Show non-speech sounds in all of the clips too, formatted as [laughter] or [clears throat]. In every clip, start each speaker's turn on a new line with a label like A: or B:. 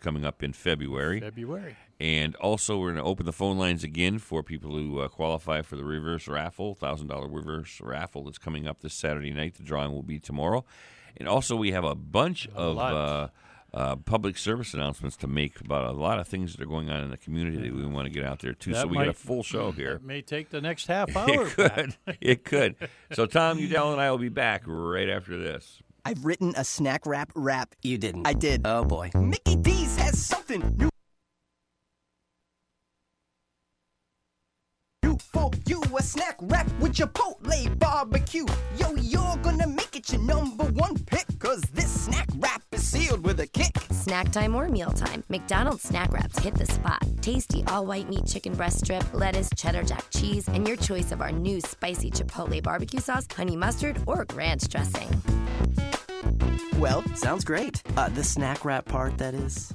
A: coming up in February.
B: February.
A: And also, we're going to open the phone lines again for people who uh, qualify for the reverse raffle, $1,000 reverse raffle that's coming up this Saturday night. The drawing will be tomorrow. And also, we have a bunch
B: A
A: of uh, uh, public service announcements to make about a lot of things that are going on in the community that we want to get out there, too.
B: That
A: so we got a full show here.
B: That may take the next half [laughs] hour.
A: It could. it could. So, Tom, Udell, and I will be back right after this.
C: I've written a snack wrap rap.
D: You didn't.
C: I did.
D: Oh boy.
C: Mickey D's has something new. New for you, a snack wrap with Chipotle barbecue. Yo, you're gonna make it your number one pick, cause this snack wrap is sealed with a kick.
E: Snack time or mealtime, McDonald's snack wraps hit the spot. Tasty all white meat chicken breast strip, lettuce, cheddar jack cheese, and your choice of our new spicy chipotle barbecue sauce, honey mustard, or ranch dressing.
D: Well, sounds great. Uh, the snack wrap part, that is.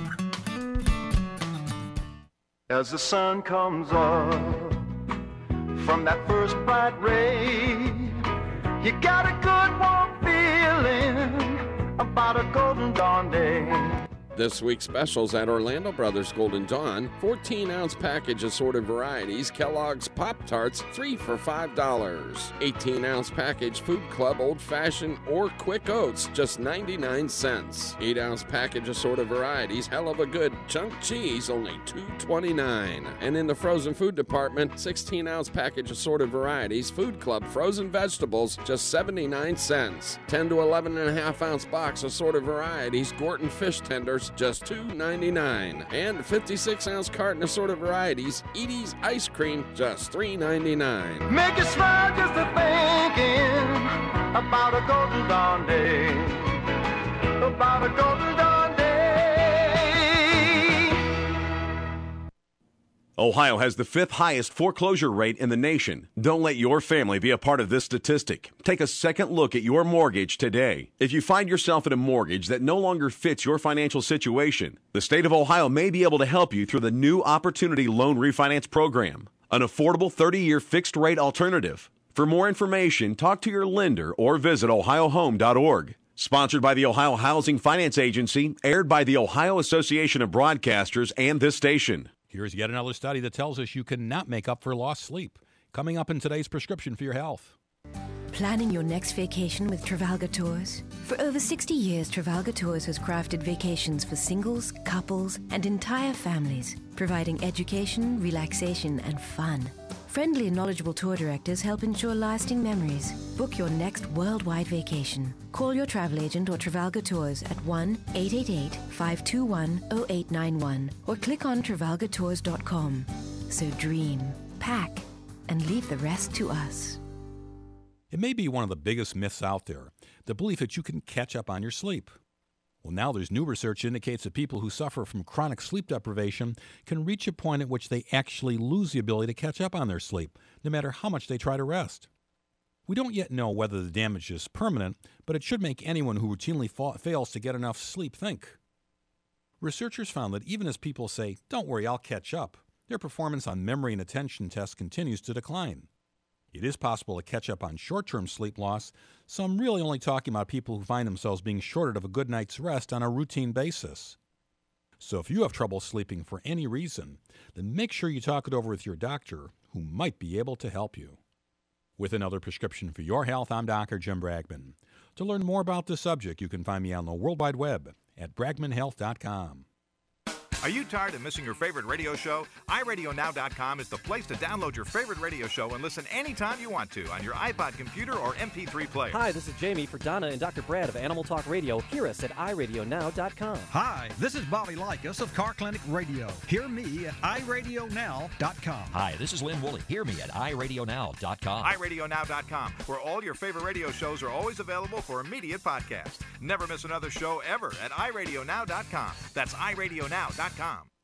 F: As the sun comes up from that first bright ray, you got a good warm feeling about a golden dawn day.
G: This week's specials at Orlando Brothers Golden Dawn 14 ounce package assorted varieties Kellogg's Pop Tarts, 3 for $5. 18 ounce package Food Club Old Fashioned or Quick Oats, just 99 cents. 8 ounce package assorted varieties Helluva Good Chunk Cheese, only $2.29. And in the frozen food department, 16 ounce package assorted varieties Food Club Frozen Vegetables, just 79 cents. 10 to 11 and a half ounce box assorted varieties Gorton Fish Tenders, just $2.99. And 56 ounce carton assorted varieties Edy's Ice Cream, just $3.99.
F: Make you smile just thinking about a golden dawn day. About a golden dawn
H: Ohio has the fifth highest foreclosure rate in the nation. Don't let your family be a part of this statistic. Take a second look at your mortgage today. If you find yourself in a mortgage that no longer fits your financial situation, the state of Ohio may be able to help you through the new Opportunity Loan Refinance Program, an affordable 30 year fixed rate alternative. For more information, talk to your lender or visit ohiohome.org. Sponsored by the Ohio Housing Finance Agency, aired by the Ohio Association of Broadcasters and this station.
I: Here's yet another study that tells us you cannot make up for lost sleep. Coming up in today's prescription for your health.
J: Planning your next vacation with Trafalgar Tours? For over 60 years, Trafalgar Tours has crafted vacations for singles, couples, and entire families, providing education, relaxation, and fun. Friendly and knowledgeable tour directors help ensure lasting memories. Book your next worldwide vacation. Call your travel agent or Trafalgar Tours at 1 888 521 0891 or click on trafalgartours.com. So dream, pack, and leave the rest to us.
I: It may be one of the biggest myths out there the belief that you can catch up on your sleep. Well, now there's new research indicates that people who suffer from chronic sleep deprivation can reach a point at which they actually lose the ability to catch up on their sleep, no matter how much they try to rest. We don't yet know whether the damage is permanent, but it should make anyone who routinely fa- fails to get enough sleep think. Researchers found that even as people say, Don't worry, I'll catch up, their performance on memory and attention tests continues to decline. It is possible to catch up on short term sleep loss, so I'm really only talking about people who find themselves being shorted of a good night's rest on a routine basis. So if you have trouble sleeping for any reason, then make sure you talk it over with your doctor, who might be able to help you. With another prescription for your health, I'm Dr. Jim Bragman. To learn more about this subject, you can find me on the World Wide Web at bragmanhealth.com.
K: Are you tired of missing your favorite radio show? iRadioNow.com is the place to download your favorite radio show and listen anytime you want to on your iPod computer or MP3 player.
L: Hi, this is Jamie for Donna and Dr. Brad of Animal Talk Radio. Hear us at iRadioNow.com.
M: Hi, this is Bobby Likis of Car Clinic Radio. Hear me at iRadioNow.com.
N: Hi, this is Lynn Woolley. Hear me at iRadioNow.com.
K: iRadioNow.com, where all your favorite radio shows are always available for immediate podcast. Never miss another show ever at iRadioNow.com. That's iRadioNow.com.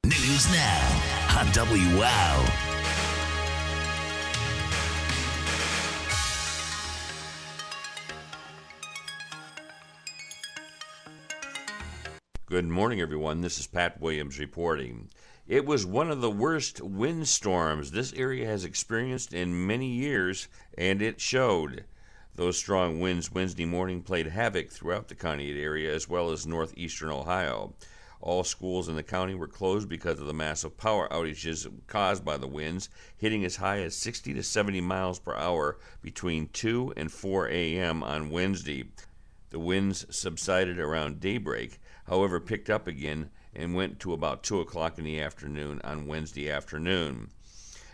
O: News now on WOW.
A: Good morning, everyone. This is Pat Williams reporting. It was one of the worst windstorms this area has experienced in many years, and it showed. Those strong winds Wednesday morning played havoc throughout the Conneaut area as well as northeastern Ohio. All schools in the county were closed because of the massive power outages caused by the winds, hitting as high as 60 to 70 miles per hour between 2 and 4 a.m. on Wednesday. The winds subsided around daybreak, however, picked up again and went to about 2 o'clock in the afternoon on Wednesday afternoon.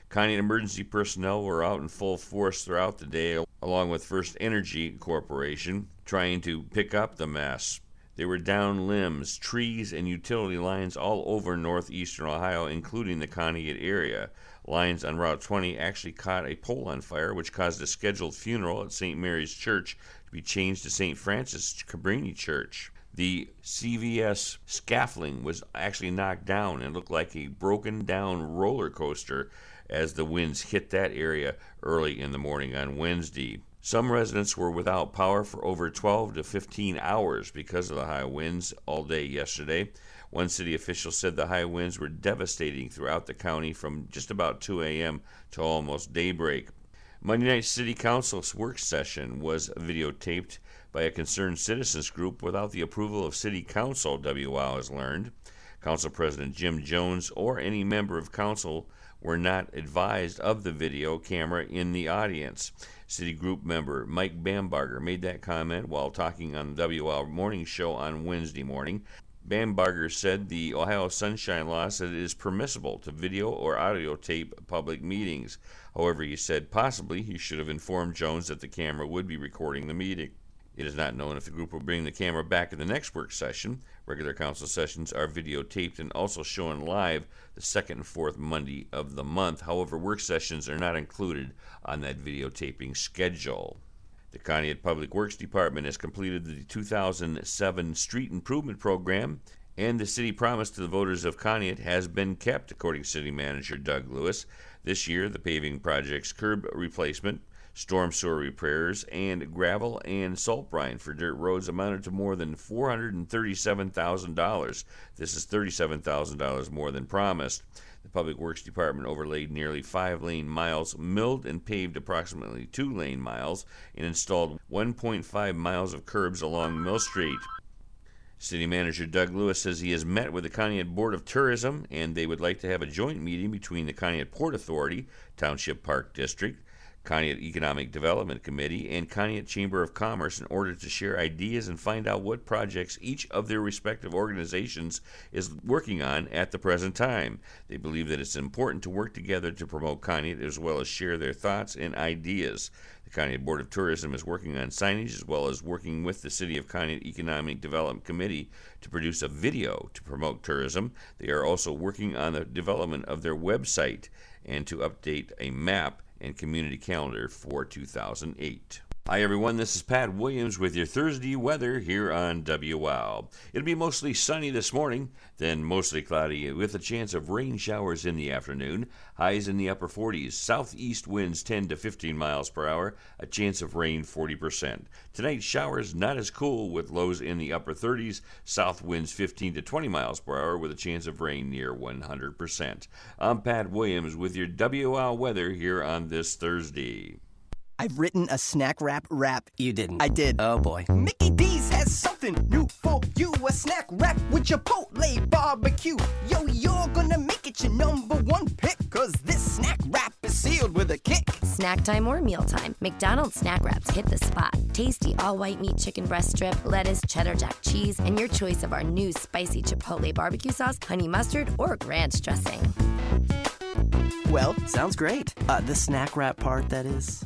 A: County emergency personnel were out in full force throughout the day, along with First Energy Corporation, trying to pick up the mess. There were down limbs, trees, and utility lines all over northeastern Ohio, including the Conneaut area. Lines on Route 20 actually caught a pole on fire, which caused a scheduled funeral at St. Mary's Church to be changed to St. Francis Cabrini Church. The CVS scaffolding was actually knocked down and looked like a broken down roller coaster as the winds hit that area early in the morning on Wednesday. Some residents were without power for over 12 to 15 hours because of the high winds all day yesterday. One city official said the high winds were devastating throughout the county from just about 2 a.m. to almost daybreak. Monday night city council's work session was videotaped by a concerned citizens group without the approval of city council, WOW has learned. Council President Jim Jones or any member of council were not advised of the video camera in the audience. City Group member Mike Bambarger made that comment while talking on the WL Morning Show on Wednesday morning. Bambarger said the Ohio Sunshine Law said it is permissible to video or audio tape public meetings. However, he said possibly he should have informed Jones that the camera would be recording the meeting. It is not known if the group will bring the camera back in the next work session. Regular council sessions are videotaped and also shown live the second and fourth Monday of the month. However, work sessions are not included on that videotaping schedule. The Conneaut Public Works Department has completed the 2007 Street Improvement Program, and the city promise to the voters of Conneaut has been kept, according to City Manager Doug Lewis. This year, the paving project's curb replacement, storm sewer repairs, and gravel and salt brine for dirt roads amounted to more than $437,000. This is $37,000 more than promised. The Public Works Department overlaid nearly five lane miles, milled and paved approximately two lane miles, and installed 1.5 miles of curbs along Mill Street. City Manager Doug Lewis says he has met with the Conneaut Board of Tourism and they would like to have a joint meeting between the Conneaut Port Authority, Township Park District, Conneaut Economic Development Committee, and Conneaut Chamber of Commerce in order to share ideas and find out what projects each of their respective organizations is working on at the present time. They believe that it's important to work together to promote Conneaut as well as share their thoughts and ideas. The Conneaut Board of Tourism is working on signage as well as working with the City of Conneaut Economic Development Committee to produce a video to promote tourism. They are also working on the development of their website and to update a map and community calendar for 2008. Hi everyone, this is Pat Williams with your Thursday weather here on WOW. It'll be mostly sunny this morning, then mostly cloudy with a chance of rain showers in the afternoon. Highs in the upper 40s, southeast winds 10 to 15 miles per hour, a chance of rain 40%. Tonight showers not as cool with lows in the upper 30s, south winds 15 to 20 miles per hour with a chance of rain near 100%. I'm Pat Williams with your WOW weather here on this Thursday.
D: I've written a snack wrap rap.
P: You didn't.
D: I did.
P: Oh boy.
C: Mickey D's has something new for you. A snack wrap with Chipotle barbecue. Yo, you're gonna make it your number one pick. Cause this snack wrap is sealed with a kick.
E: Snack time or mealtime, McDonald's snack wraps hit the spot. Tasty all white meat chicken breast strip, lettuce, cheddar jack cheese, and your choice of our new spicy Chipotle barbecue sauce, honey mustard, or ranch dressing.
D: Well, sounds great. Uh, the snack wrap part, that is.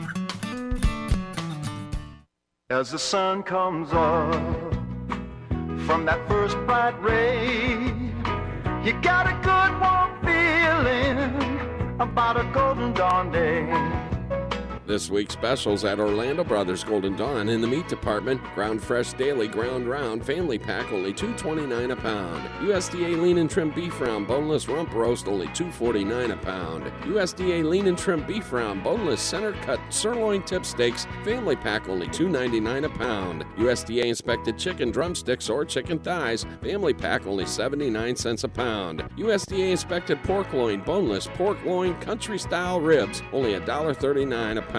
F: As the sun comes up from that first bright ray, you got a good warm feeling about a golden dawn day.
G: This week's specials at Orlando Brothers Golden Dawn in the meat department. Ground fresh daily ground round family pack only $2.29 a pound. USDA lean and trim beef round boneless rump roast only $2.49 a pound. USDA lean and trim beef round boneless center cut sirloin tip steaks family pack only $2.99 a pound. USDA inspected chicken drumsticks or chicken thighs family pack only 79 cents a pound. USDA inspected pork loin boneless pork loin country style ribs only $1.39 a pound.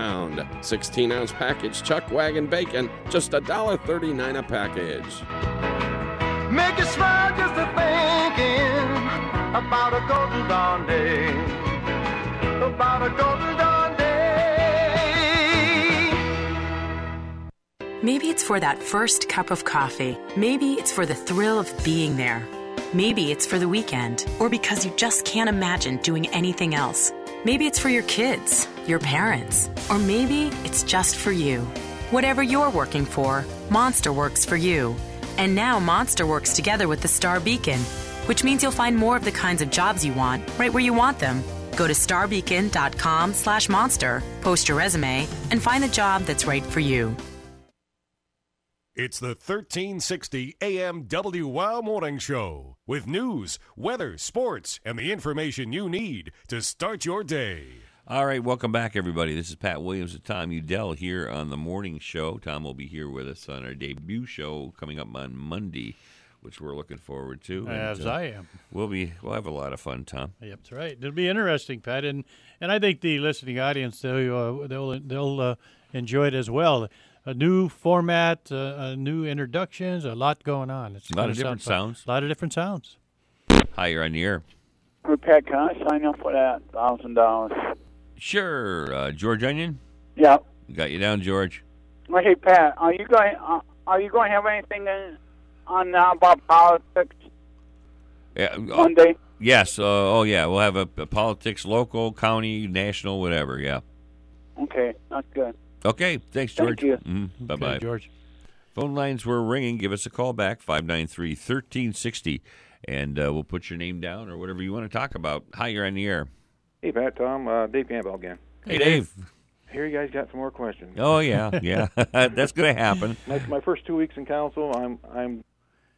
G: 16 ounce package chuck wagon bacon, just $1.39 a package.
F: Make you smile just a thinking about a golden dawn day. About a golden dawn day.
O: Maybe it's for that first cup of coffee. Maybe it's for the thrill of being there. Maybe it's for the weekend, or because you just can't imagine doing anything else. Maybe it's for your kids, your parents, or maybe it's just for you. Whatever you're working for, Monster works for you. And now Monster works together with the Star Beacon, which means you'll find more of the kinds of jobs you want right where you want them. Go to starbeacon.com/monster, post your resume, and find the job that's right for you.
P: It's the 1360 AM WOW Morning Show with news, weather, sports, and the information you need to start your day.
A: All right, welcome back, everybody. This is Pat Williams and Tom Udell here on the morning show. Tom will be here with us on our debut show coming up on Monday, which we're looking forward to.
B: As I am.
A: We'll be we'll have a lot of fun, Tom.
B: Yep, that's right. It'll be interesting, Pat, and and I think the listening audience they'll uh, they'll they'll uh, enjoy it as well. A new format, uh, new introductions, a lot going on. It's
A: A lot of different
B: sound
A: sounds.
B: A lot of different sounds.
A: Hi, you're on the air.
Q: Hey, Pat, can I sign up for that thousand dollars?
A: Sure, uh, George Onion.
Q: Yeah.
A: Got you down, George.
Q: Well, Hey, Pat, are you going? Uh, are you going to have anything in, on uh, about politics
A: Yeah, uh,
Q: Monday?
A: Yes. Uh, oh, yeah. We'll have a, a politics, local, county, national, whatever. Yeah.
Q: Okay, that's good.
A: Okay. Thanks, George.
Q: Thank
A: George.
Q: you.
A: Mm, bye bye.
B: George.
A: Phone lines were ringing. Give us a call back, 593 1360, and uh, we'll put your name down or whatever you want to talk about. Hi, you're on the air.
R: Hey, Pat, Tom, uh, Dave Campbell again.
A: Hey, Dave.
R: Here you guys got some more questions.
A: Oh, yeah. Yeah. [laughs] That's going to happen.
R: My, my first two weeks in council, I'm I'm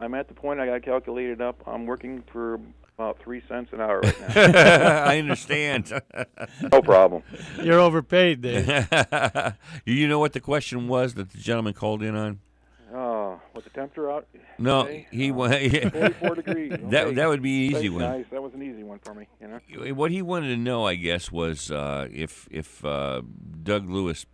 R: I'm at the point I got calculated up. I'm working for about three cents an hour right now. [laughs]
A: I understand.
R: no problem.
B: You're overpaid, Dave. [laughs]
A: you know what the question was that the gentleman called in on?
R: Oh, what the temperature out?
A: No,
R: today?
A: he
R: Uh,
A: wa- [laughs]
R: 44 degrees.
A: That-
R: Okay.
A: that would be an easy
R: Thanks,
A: one.
R: Guys. That was an easy one for me. You know.
A: What he wanted to know, I guess, was uh, if if uh, Doug Lewis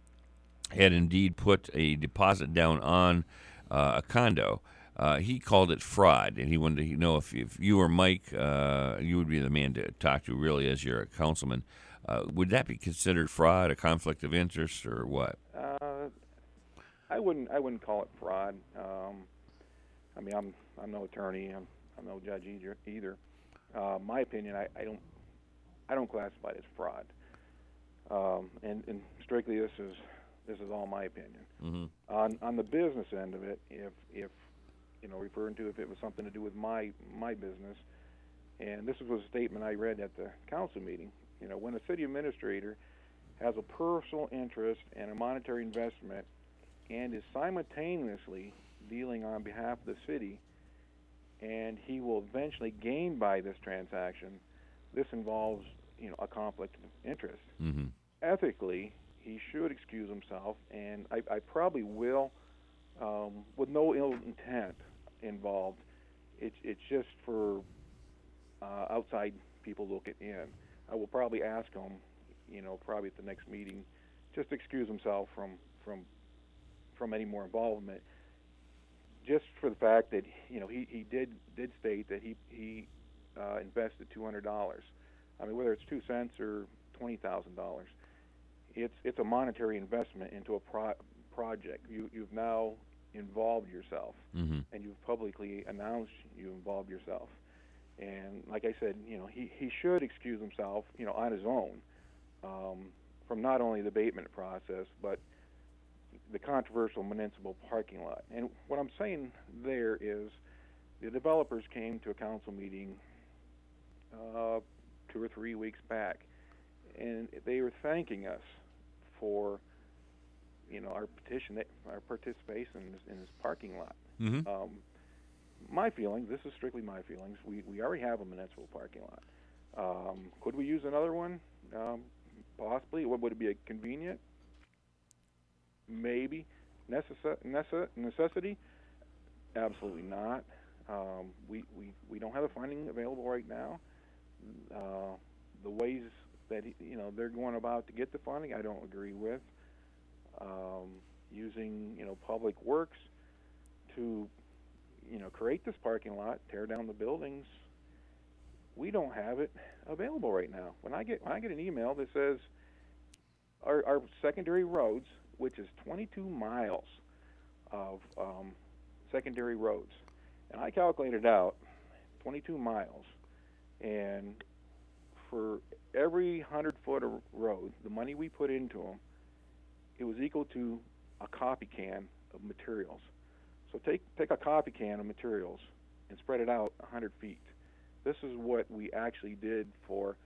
A: had indeed put a deposit down on uh, a condo. Uh, he called it fraud, and he wanted to know if, if you or Mike, uh, you would be the man to talk to, really, as you're a councilman. Uh, would that be considered fraud, a conflict of interest, or what?
R: Uh, I wouldn't. I wouldn't call it fraud. Um, I mean, I'm I'm no attorney. I'm I'm no judge either. Either. Uh, my opinion, I, I don't I don't classify it as fraud. Um, and, and strictly, this is this is all my opinion.
A: Mm-hmm.
R: On on the business end of it, if if you know, referring to if it was something to do with my my business, and this was a statement I read at the council meeting. You know, when a city administrator has a personal interest and a monetary investment and is simultaneously dealing on behalf of the city and he will eventually gain by this transaction this involves you know a conflict of interest
A: Mm-hmm.
R: ethically he should excuse himself and i, I probably will um, with no ill intent involved it's it's just for uh, outside people looking in i will probably ask him you know probably at the next meeting just excuse himself from from from any more involvement just for the fact that you know he, he did did state that he he uh, invested two hundred dollars. I mean, whether it's two cents or twenty thousand dollars, it's it's a monetary investment into a pro- project. You you've now involved yourself,
A: Mhm.
R: and you've publicly announced you involved yourself. And like I said, you know, he he should excuse himself, you know, on his own, um, from not only the abatement process but the controversial municipal parking lot. And what I'm saying there is, the developers came to a council meeting uh, two or three weeks back, and they were thanking us for, you know, our petition, our participation in this, in this parking lot.
A: Mhm.
R: Um, my feelings, this is strictly my feelings. We we already have a municipal parking lot. Um, could we use another one? Um, possibly. Would, would it be convenient? Maybe. Necess- necess- necessity? Absolutely not. Um, we, we, we don't have the funding available right now. Uh, the ways that he- you know they're going about to get the funding, I don't agree with. Um, using you know public works to you know create this parking lot, tear down the buildings. We don't have it available right now. When I get when I get an email that says our, our secondary roads, which is 22 miles of um, secondary roads, and I calculated out 22 miles, and for every hundred foot of road, the money we put into them, it was equal to a coffee can of materials. So take take a coffee can of materials and spread it out 100 feet. This is what we actually did for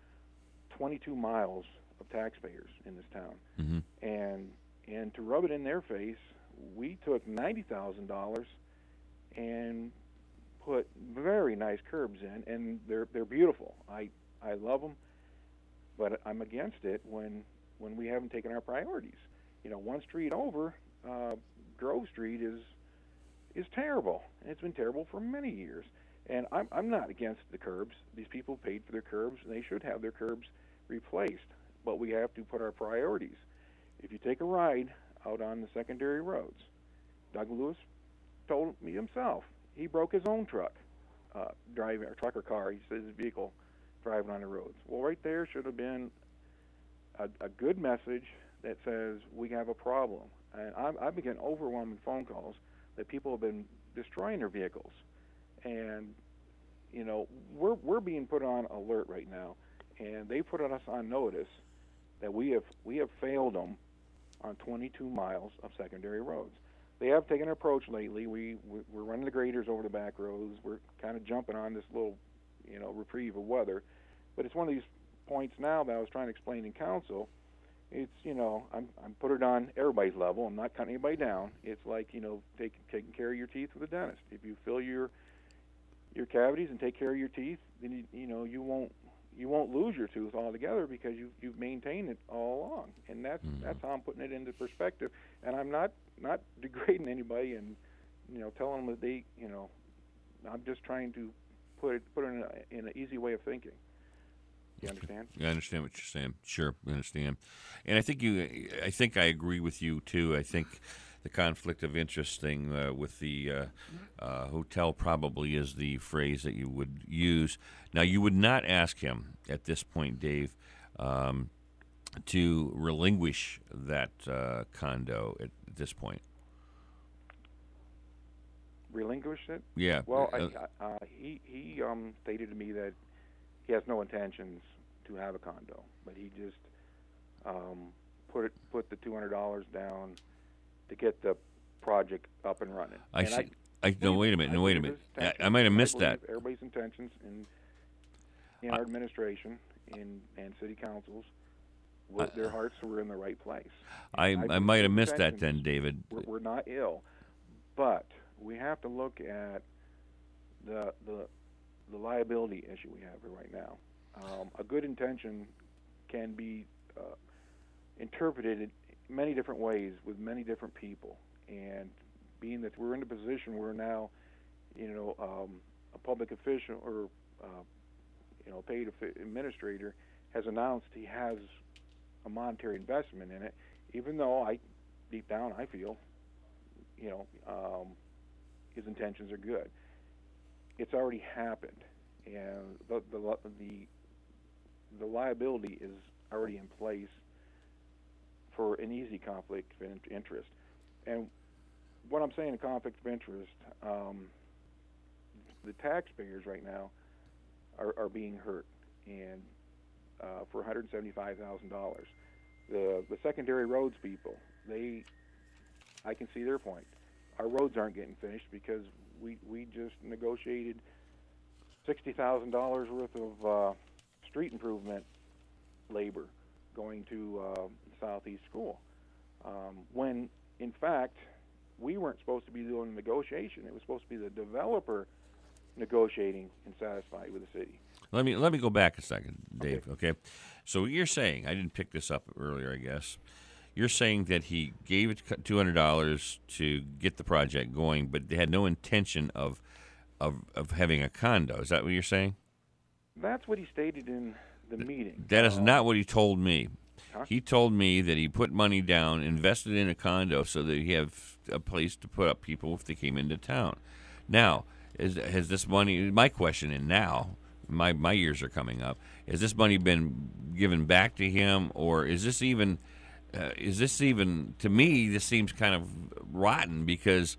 R: 22 miles of taxpayers in this town.
A: Mhm.
R: And and to rub it in their face, we took ninety thousand dollars and put very nice curbs in, and they're they're beautiful. I I love them, but I'm against it when when we haven't taken our priorities. You know, one street over, uh, Grove Street is is terrible, and it's been terrible for many years. And I'm I'm not against the curbs. These people paid for their curbs, and they should have their curbs replaced. But we have to put our priorities. If you take a ride out on the secondary roads, Doug Lewis told me himself he broke his own truck uh, driving or truck or car. He says his vehicle driving on the roads. Well, right there should have been a, a good message that says we have a problem. And I'm, I've been getting overwhelming phone calls that people have been destroying their vehicles, and you know we're we're being put on alert right now, and they put us on notice that we have we have failed them on 22 miles of secondary roads. They have taken an approach lately. We we- we're running the graders over the back roads. We're kind of jumping on this little, you know, reprieve of weather, but it's one of these points now that I was trying to explain in council. It's you know I'm I'm put it on everybody's level. I'm not cutting anybody down. It's like you know taking taking care of your teeth with a dentist. If you fill your your cavities and take care of your teeth, then you, you know you won't you won't lose your tooth altogether because you you've maintained it all along. And that's hmm. that's how I'm putting it into perspective. And I'm not not [laughs] degrading anybody and you know telling them that they you know I'm just trying to put it put it in, a, in an easy way of thinking. You understand?
A: I understand what you're saying. Sure, I understand, and I think you. I think I agree with you too. I think the conflict of interest thing uh, with the uh, uh, hotel probably is the phrase that you would use. Now, you would not ask him at this point, Dave, um, to relinquish that uh, condo at this point.
R: Relinquish it?
A: Yeah,
R: Well,
A: uh,
R: I, uh, he he um, stated to me that he has no intentions to have a condo, but he just um, put it put the two hundred dollars down to get the project up and running.
A: I
R: And
A: see. I, no, wait a minute. No, wait a minute. I, I might have missed
R: I
A: that.
R: Everybody's intentions in in our administration, in and city councils, their hearts were in the right place.
A: I, I might have missed that then, David.
R: we're, we're not ill, but we have to look at the the the liability issue we have right now. Um, a good intention can be uh, interpreted in many different ways with many different people, and being that we're in a position where now, you know, um, a public official or uh, you know, paid administrator has announced he has a monetary investment in it, even though I, deep down, I feel, you know, um, his intentions are good. It's already happened, and the the the, the liability is already in place for an easy conflict of interest. And what I'm saying, a conflict of interest, um, the taxpayers right now are, are being hurt, and uh, for $175,000. The the secondary roads people, they, I can see their point. Our roads aren't getting finished because we we just negotiated sixty thousand dollars worth of uh, street improvement labor going to uh, Southeast School, um, when in fact we weren't supposed to be doing the negotiation. It was supposed to be the developer negotiating and satisfied with the city.
A: Let me let me go back a second, Dave. Okay. okay. So you're saying I didn't pick this up earlier, I guess. You're saying that he gave it two hundred dollars to get the project going, but they had no intention of of of having a condo. Is that what you're saying?
R: That's what he stated in the meeting.
A: That is not what he told me. Huh? He told me that he put money down, invested in a condo, so that he have a place to put up people if they came into town. Now, is, has this money? My question, and now my my years are coming up. Has this money been given back to him, or is this even? Uh, is this even to me? This seems kind of rotten because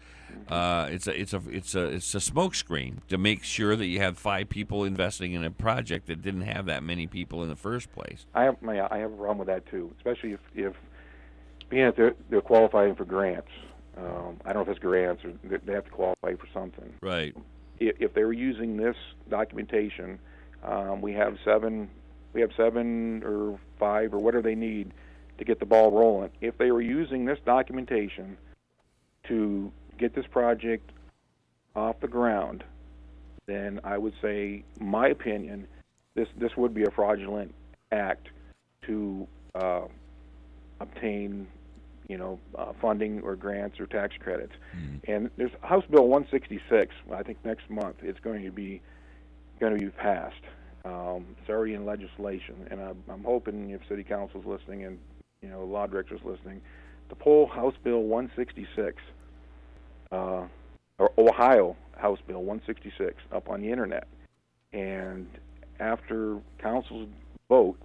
A: uh, it's a it's a it's a it's a smokescreen to make sure that you have five people investing in a project that didn't have that many people in the first place.
R: I have my I have a problem with that too, especially if if being that they're, they're qualifying for grants. Um, I don't know if it's grants or they have to qualify for something.
A: Right.
R: If, if they were using this documentation, um, we have seven we have seven or five or whatever they need to get the ball rolling. If they were using this documentation to get this project off the ground, then I would say, my opinion, this this would be a fraudulent act to uh, obtain, you know, uh, funding or grants or tax credits. Mm. And there's House Bill 166. I think next month it's going to be going to be passed. Um, it's already in legislation, and I'm, I'm hoping if City Council's listening and you know law directors listening, to pull House Bill 166 uh, or Ohio House Bill 166 up on the internet. And after council's vote,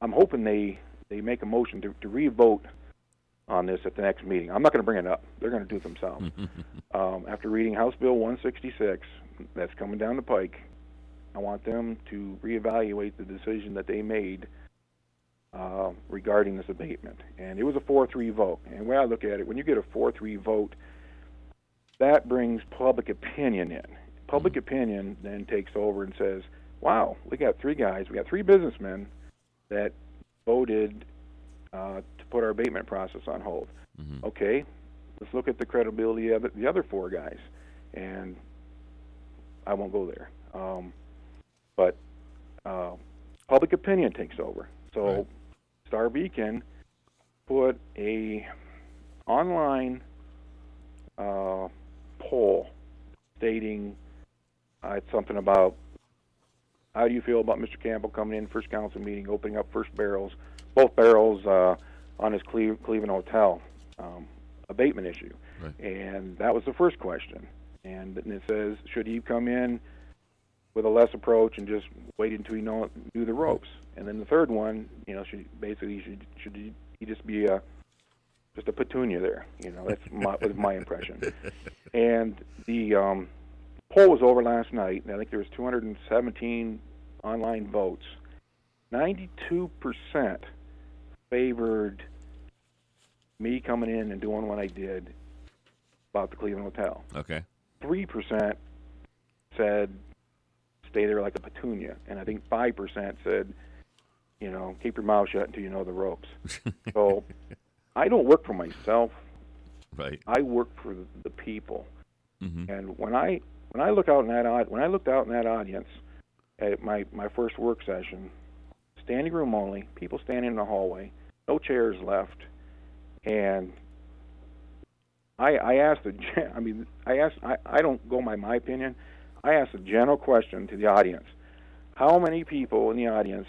R: I'm hoping they they make a motion to, to re-vote on this at the next meeting. I'm not going to bring it up; they're going to do it themselves. [laughs] um, after reading House Bill 166, that's coming down the pike, I want them to reevaluate the decision that they made uh, regarding this abatement. And it was a 4-3 vote. And when I look at it, when you get a 4-3 vote that brings public opinion in. Public mm-hmm. opinion then takes over and says, wow, we got three guys, we got three businessmen that voted uh, to put our abatement process on hold. Mm-hmm. Okay, let's look at the credibility of the other four guys. And I won't go there. Um, but uh, public opinion takes over. So right. Star Beacon put a online uh, poll stating uh, something about how do you feel about Mr. Campbell coming in first council meeting, opening up first barrels, both barrels uh, on his Cle- Cleveland hotel um, abatement issue, right. and that was the first question. And, and it says, should he come in with a less approach and just wait until he know knew the ropes? And then the third one, you know, should basically should should he, just be a just a petunia there. You know, that's my was my impression. [laughs] And the um, poll was over last night, and I think there was 217 online votes. 92 percent favored me coming in and doing what I did about the Cleveland Hotel.
A: Okay.
R: Three percent said stay there like a petunia, and I think five percent said, you know, keep your mouth shut until you know the ropes. [laughs] so I don't work for myself.
A: Right.
R: I work for the people.
A: Mm-hmm.
R: And when I when I look out in that when I looked out in that audience at my my first work session, standing room only, people standing in the hallway, no chairs left, and I I asked the [laughs] I mean I asked I I don't go by my opinion. I asked a general question to the audience. How many people in the audience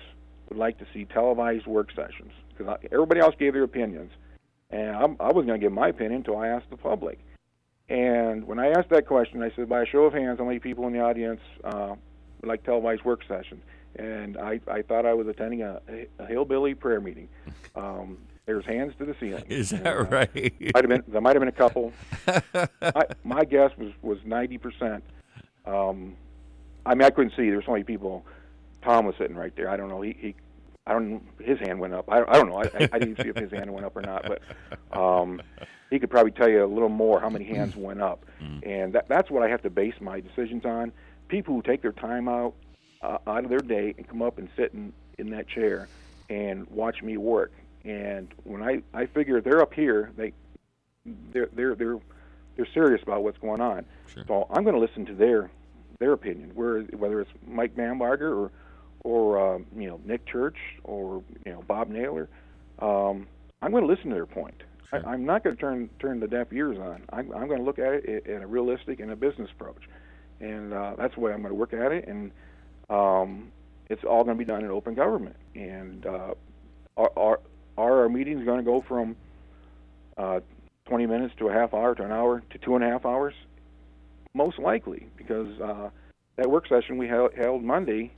R: would like to see televised work sessions? Because everybody else gave their opinions. And I'm, I wasn't going to give my opinion until I asked the public. And when I asked that question, I said, by a show of hands, how many people in the audience uh, would like televised work sessions? And I, I thought I was attending a, a hillbilly prayer meeting. Um, there's hands to the ceiling. [laughs]
A: Is that
R: And, uh,
A: right?
R: might have been there might have been a couple. [laughs] I, my guess was was ninety percent. Um, I mean, I couldn't see. There were so many people. Tom was sitting right there. I don't know. He, he I don't. His hand went up. I, I don't know. I, I, didn't see if his hand went up or not, but um, he could probably tell you a little more how many hands went up, and that, that's what I have to base my decisions on. People who take their time out uh, out of their day and come up and sit in, in that chair and watch me work. And when I I figure they're up here, they they're they're they're they're serious about what's going on. So I'm going to listen to their their opinion, where whether it's Mike Bambarger or or um, you know Nick Church or you know Bob Naylor, um, I'm going to listen to their point. I, I'm not going to turn turn the deaf ears on. I'm, I'm going to look at it in a realistic and a business approach, and uh, that's the way I'm going to work at it. And um, it's all going to be done in open government. And uh, are, are are our meetings going to go from uh, 20 minutes to a half hour to an hour to two and a half hours? Most likely, because uh, that work session we held, held Monday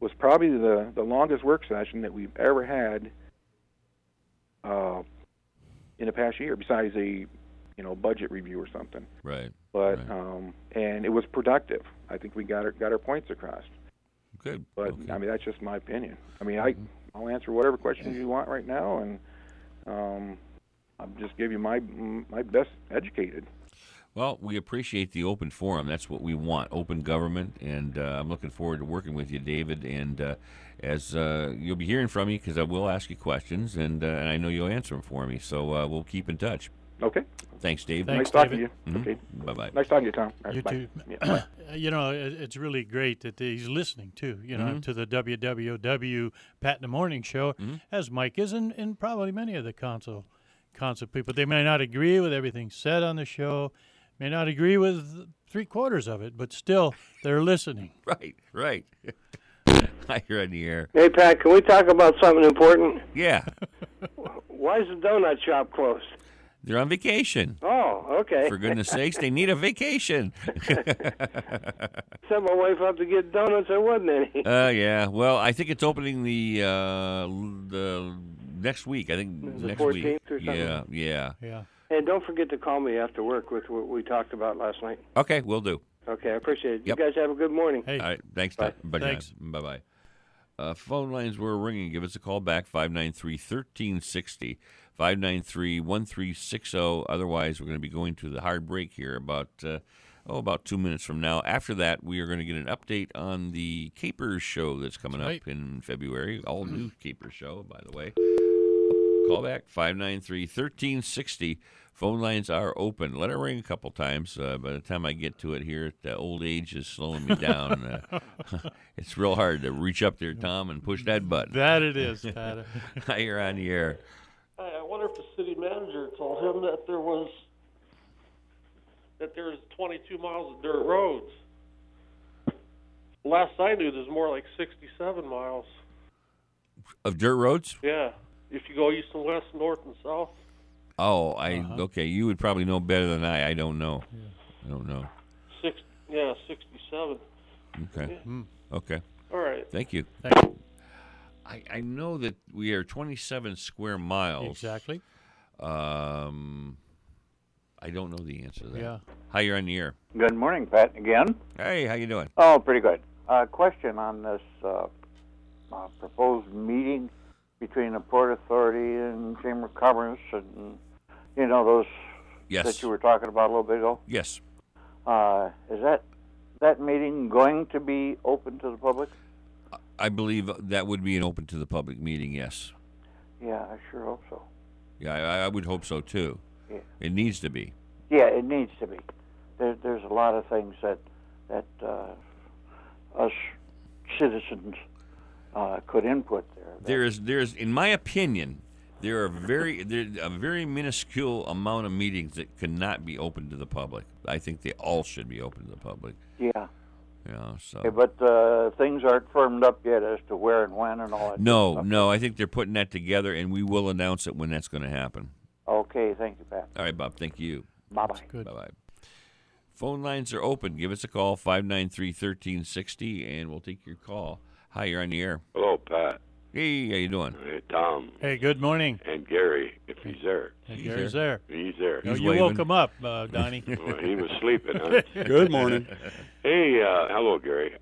R: was probably the, the longest work session that we've ever had uh, in the past year, besides a you know budget review or something.
A: Right.
R: But um, and it was productive. I think we got our got our points across.
A: Good.
R: But I mean that's just my opinion. I mean I I'll answer whatever questions you want right now, and um, I'll just give you my my best educated.
A: Well, we appreciate the open forum. That's what we want, open government, and uh, I'm looking forward to working with you, David. And uh, as uh, you'll be hearing from me, because I will ask you questions, and, uh, and I know you'll answer them for me. So uh, we'll keep in touch.
R: Okay.
A: Thanks, Dave.
R: Thanks, nice talking to you.
A: Mhm.
R: Okay.
A: Bye bye.
R: Nice talking to you, Tom. All right,
B: You
R: bye.
B: too.
R: Yeah, [clears throat]
B: you know, it's really great that he's listening too. You know,
A: Mhm.
B: to the WWW Pat in the Morning Show,
A: Mm-hmm.
B: as Mike is, and, and probably many of the council council people. They may not agree with everything said on the show, may not agree with three quarters of it, but still they're listening. [laughs]
A: Right, right. [laughs] You're on the air.
S: Hey, Pat, can we talk about something important?
A: Yeah, [laughs]
S: Why is the donut shop closed?
A: they're on vacation.
S: Oh, okay.
A: For goodness sakes, they need a vacation.
S: Sent my wife up to get donuts. There wasn't any.
A: Uh, yeah. Well, I think it's opening the uh, the next week. I think
S: The
A: next
S: 14th
A: week.
S: or something?
A: Yeah, yeah.
B: Yeah.
S: And don't forget to call me after work with what we talked about last night.
A: Okay, we'll do.
S: Okay, I appreciate it.
A: Yep.
S: You guys have a good morning.
A: All right. Thanks.
S: Bye.
A: Bye.
S: Thanks.
A: Bye. Bye. Uh, phone lines were ringing. Give us a call back 593-1360, 593-1360. Otherwise, we're going to be going to the hard break here about uh, oh about two minutes from now. After that, we are going to get an update on the Capers show that's coming
B: Right.
A: up in February. All new Capers show, by the way. Call back 593-1360. Phone lines are open. Let it ring a couple times. Uh, by the time I get to it here, the old age is slowing me down. Uh, [laughs] it's real hard to reach up there, Tom, and push that button.
B: That it is, [laughs] Pat.
A: You're on the air.
T: I I wonder if the city manager told him that there was that there's 22 miles of dirt roads. Last I knew, there's more like 67 miles.
A: Of dirt roads?
T: Yeah, if you go east and west, north and south.
A: Oh, I okay. You would probably know better than I. I don't know. I don't know.
T: Six, yeah, 67.
A: Okay. Okay.
T: All right.
A: Thank you. I, I know that we are 27 square miles.
B: Exactly.
A: Um, I don't know the answer to that.
B: Yeah.
A: Hi, you're on the air.
U: Good morning, Pat. Again.
A: Hey, how you doing?
U: Oh, pretty good. Uh, question on this uh, uh, proposed meeting between the Port Authority and Chamber of Commerce, and you know those
A: Yes.
U: that you were talking about a little bit ago.
A: Yes.
U: Uh, is that that meeting going to be open to the public?
A: I believe that would be an open to the public meeting. Yes.
U: Yeah, I sure hope so.
A: Yeah, I, I would hope so too.
U: Yeah.
A: It needs to be.
U: Yeah, it needs to be. There, there's a lot of things that that uh, us citizens uh, could input there.
A: There is, there's, in my opinion, there are very, [laughs] there a very minuscule amount of meetings that cannot be open to the public. I think they all should be open to the public.
U: Yeah.
A: Yeah. So.
U: Okay, but uh, things aren't firmed up yet as to where and when and all that.
A: No, no. I think they're putting that together, and we will announce it when that's going to happen.
U: Okay, thank you, Pat.
A: All right, Bob. Thank you.
U: Bye bye.
B: Good.
A: Bye bye. Phone lines are open. Give us a call, 593 1360, and we'll take your call. Hi, you're on the air.
V: Hello, Pat.
A: Hey, how you doing?
V: Hey, Tom.
B: Hey, good morning.
V: And Gary, if he's there.
B: Hey, Gary's there.
V: He's there.
B: No, you woke him up, uh, Donnie. [laughs]
V: Well, he was sleeping, huh? [laughs]
B: Good morning.
V: Hey, uh, hello, Gary.